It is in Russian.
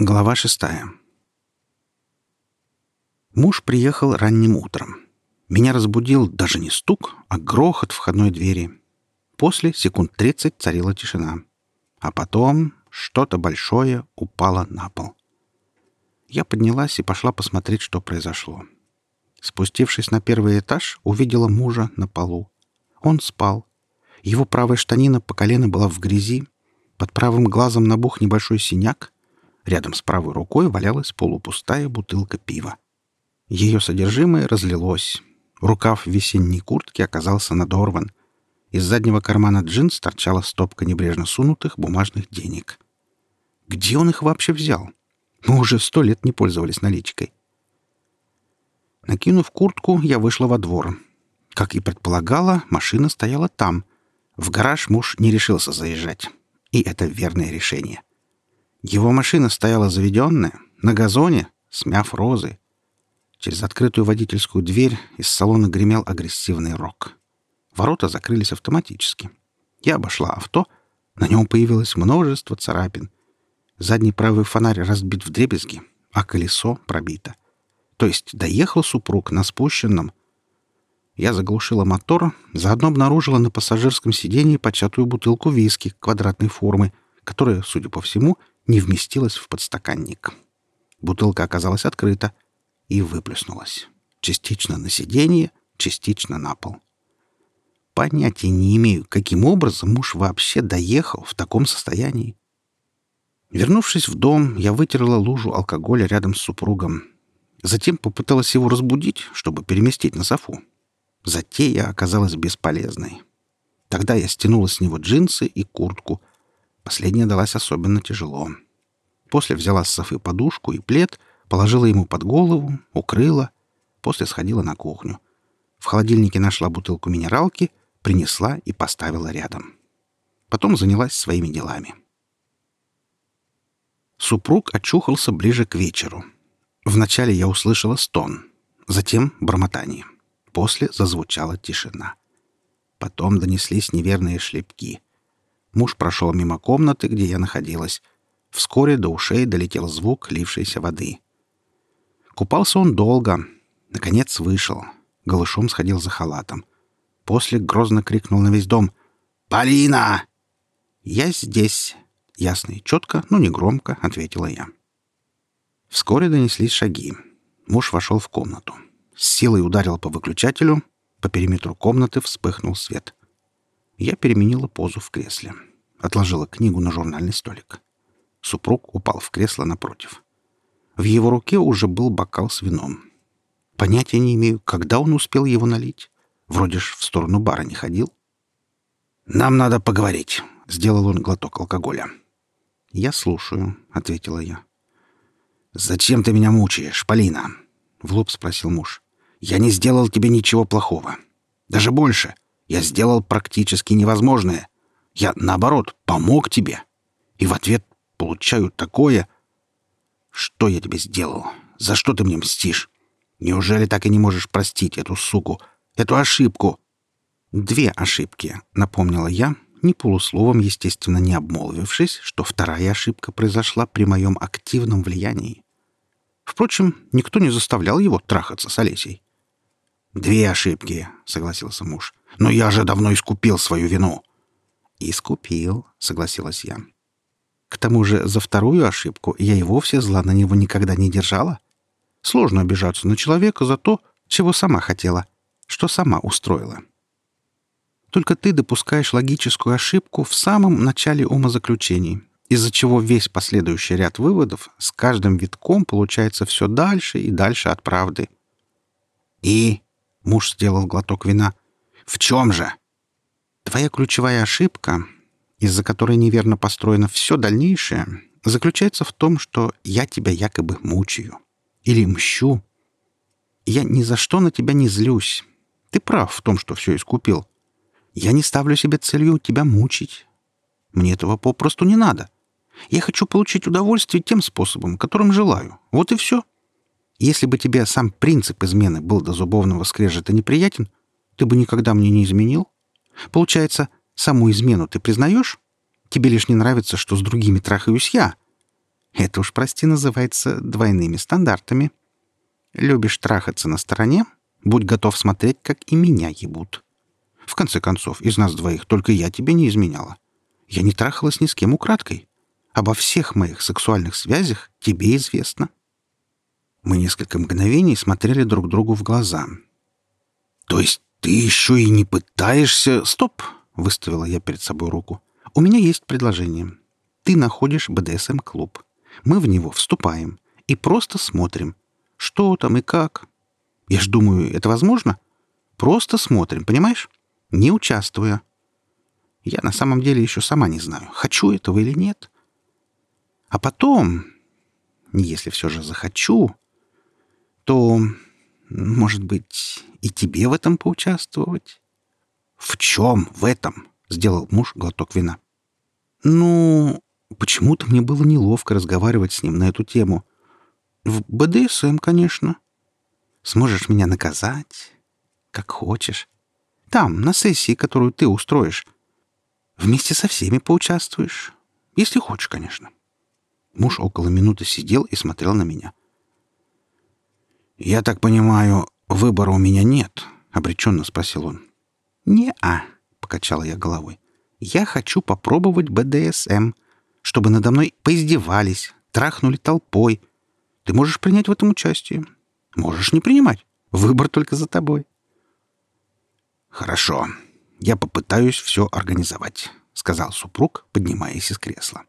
Глава шестая. Муж приехал ранним утром. Меня разбудил даже не стук, а грохот входной двери. После секунд тридцать царила тишина. А потом что-то большое упало на пол. Я поднялась и пошла посмотреть, что произошло. Спустившись на первый этаж, увидела мужа на полу. Он спал. Его правая штанина по колено была в грязи. Под правым глазом набух небольшой синяк. Рядом с правой рукой валялась полупустая бутылка пива. Ее содержимое разлилось. Рукав весенней куртки оказался надорван. Из заднего кармана джинс торчала стопка небрежно сунутых бумажных денег. Где он их вообще взял? Мы уже сто лет не пользовались наличкой. Накинув куртку, я вышла во двор. Как и предполагала, машина стояла там. В гараж муж не решился заезжать. И это верное решение. Его машина стояла заведенная, на газоне, смяв розы. Через открытую водительскую дверь из салона гремел агрессивный рок. Ворота закрылись автоматически. Я обошла авто. На нем появилось множество царапин. Задний правый фонарь разбит в дребезги, а колесо пробито. То есть доехал супруг на спущенном. Я заглушила мотор, заодно обнаружила на пассажирском сиденье початую бутылку виски квадратной формы, которая, судя по всему, не вместилась в подстаканник. Бутылка оказалась открыта — и выплеснулась. Частично на сиденье, частично на пол. Понятия не имею, каким образом муж вообще доехал в таком состоянии. Вернувшись в дом, я вытерла лужу алкоголя рядом с супругом. Затем попыталась его разбудить, чтобы переместить на софу. Затея оказалась бесполезной. Тогда я стянула с него джинсы и куртку. Последняя далась особенно тяжело. После взяла с софы подушку и плед Положила ему под голову, укрыла, после сходила на кухню. В холодильнике нашла бутылку минералки, принесла и поставила рядом. Потом занялась своими делами. Супруг очухался ближе к вечеру. Вначале я услышала стон, затем бормотание. После зазвучала тишина. Потом донеслись неверные шлепки. Муж прошел мимо комнаты, где я находилась. Вскоре до ушей долетел звук лившейся воды. Купался он долго. Наконец вышел. Голышом сходил за халатом. После грозно крикнул на весь дом. «Полина!» «Я здесь!» Ясно и четко, но не громко, ответила я. Вскоре донеслись шаги. Муж вошел в комнату. С силой ударил по выключателю. По периметру комнаты вспыхнул свет. Я переменила позу в кресле. Отложила книгу на журнальный столик. Супруг упал в кресло напротив. В его руке уже был бокал с вином. Понятия не имею, когда он успел его налить. Вроде ж в сторону бара не ходил. «Нам надо поговорить», — сделал он глоток алкоголя. «Я слушаю», — ответила я. «Зачем ты меня мучаешь, Полина?» — в лоб спросил муж. «Я не сделал тебе ничего плохого. Даже больше. Я сделал практически невозможное. Я, наоборот, помог тебе. И в ответ получаю такое, что я тебе сделал? За что ты мне мстишь? Неужели так и не можешь простить эту суку, эту ошибку?» «Две ошибки», — напомнила я, ни полусловом, естественно, не обмолвившись, что вторая ошибка произошла при моем активном влиянии. Впрочем, никто не заставлял его трахаться с Олесей. «Две ошибки», — согласился муж. «Но я же давно искупил свою вину». «Искупил», — согласилась я. К тому же за вторую ошибку я и вовсе зла на него никогда не держала. Сложно обижаться на человека за то, чего сама хотела, что сама устроила. Только ты допускаешь логическую ошибку в самом начале умозаключений, из-за чего весь последующий ряд выводов с каждым витком получается все дальше и дальше от правды. «И?» — муж сделал глоток вина. «В чем же?» «Твоя ключевая ошибка из-за которой неверно построено все дальнейшее, заключается в том, что я тебя якобы мучаю. Или мщу. Я ни за что на тебя не злюсь. Ты прав в том, что все искупил. Я не ставлю себе целью тебя мучить. Мне этого попросту не надо. Я хочу получить удовольствие тем способом, которым желаю. Вот и все. Если бы тебе сам принцип измены был до зубовного скрежета неприятен, ты бы никогда мне не изменил. Получается, Саму измену ты признаешь? Тебе лишь не нравится, что с другими трахаюсь я. Это уж, прости, называется двойными стандартами. Любишь трахаться на стороне? Будь готов смотреть, как и меня ебут. В конце концов, из нас двоих только я тебе не изменяла. Я не трахалась ни с кем украдкой. Обо всех моих сексуальных связях тебе известно. Мы несколько мгновений смотрели друг другу в глаза. «То есть ты еще и не пытаешься...» «Стоп!» — выставила я перед собой руку. «У меня есть предложение. Ты находишь БДСМ-клуб. Мы в него вступаем и просто смотрим, что там и как. Я ж думаю, это возможно? Просто смотрим, понимаешь? Не участвуя. Я на самом деле еще сама не знаю, хочу этого или нет. А потом, если все же захочу, то, может быть, и тебе в этом поучаствовать? В чем в этом? Сделал муж глоток вина. Ну, почему-то мне было неловко разговаривать с ним на эту тему. В БДСМ, конечно. Сможешь меня наказать, как хочешь. Там, на сессии, которую ты устроишь. Вместе со всеми поучаствуешь. Если хочешь, конечно. Муж около минуты сидел и смотрел на меня. «Я так понимаю, выбора у меня нет?» — обреченно спросил он. «Не-а», — покачала я головой. «Я хочу попробовать БДСМ, чтобы надо мной поиздевались, трахнули толпой. Ты можешь принять в этом участие. Можешь не принимать. Выбор только за тобой». «Хорошо. Я попытаюсь все организовать», — сказал супруг, поднимаясь из кресла.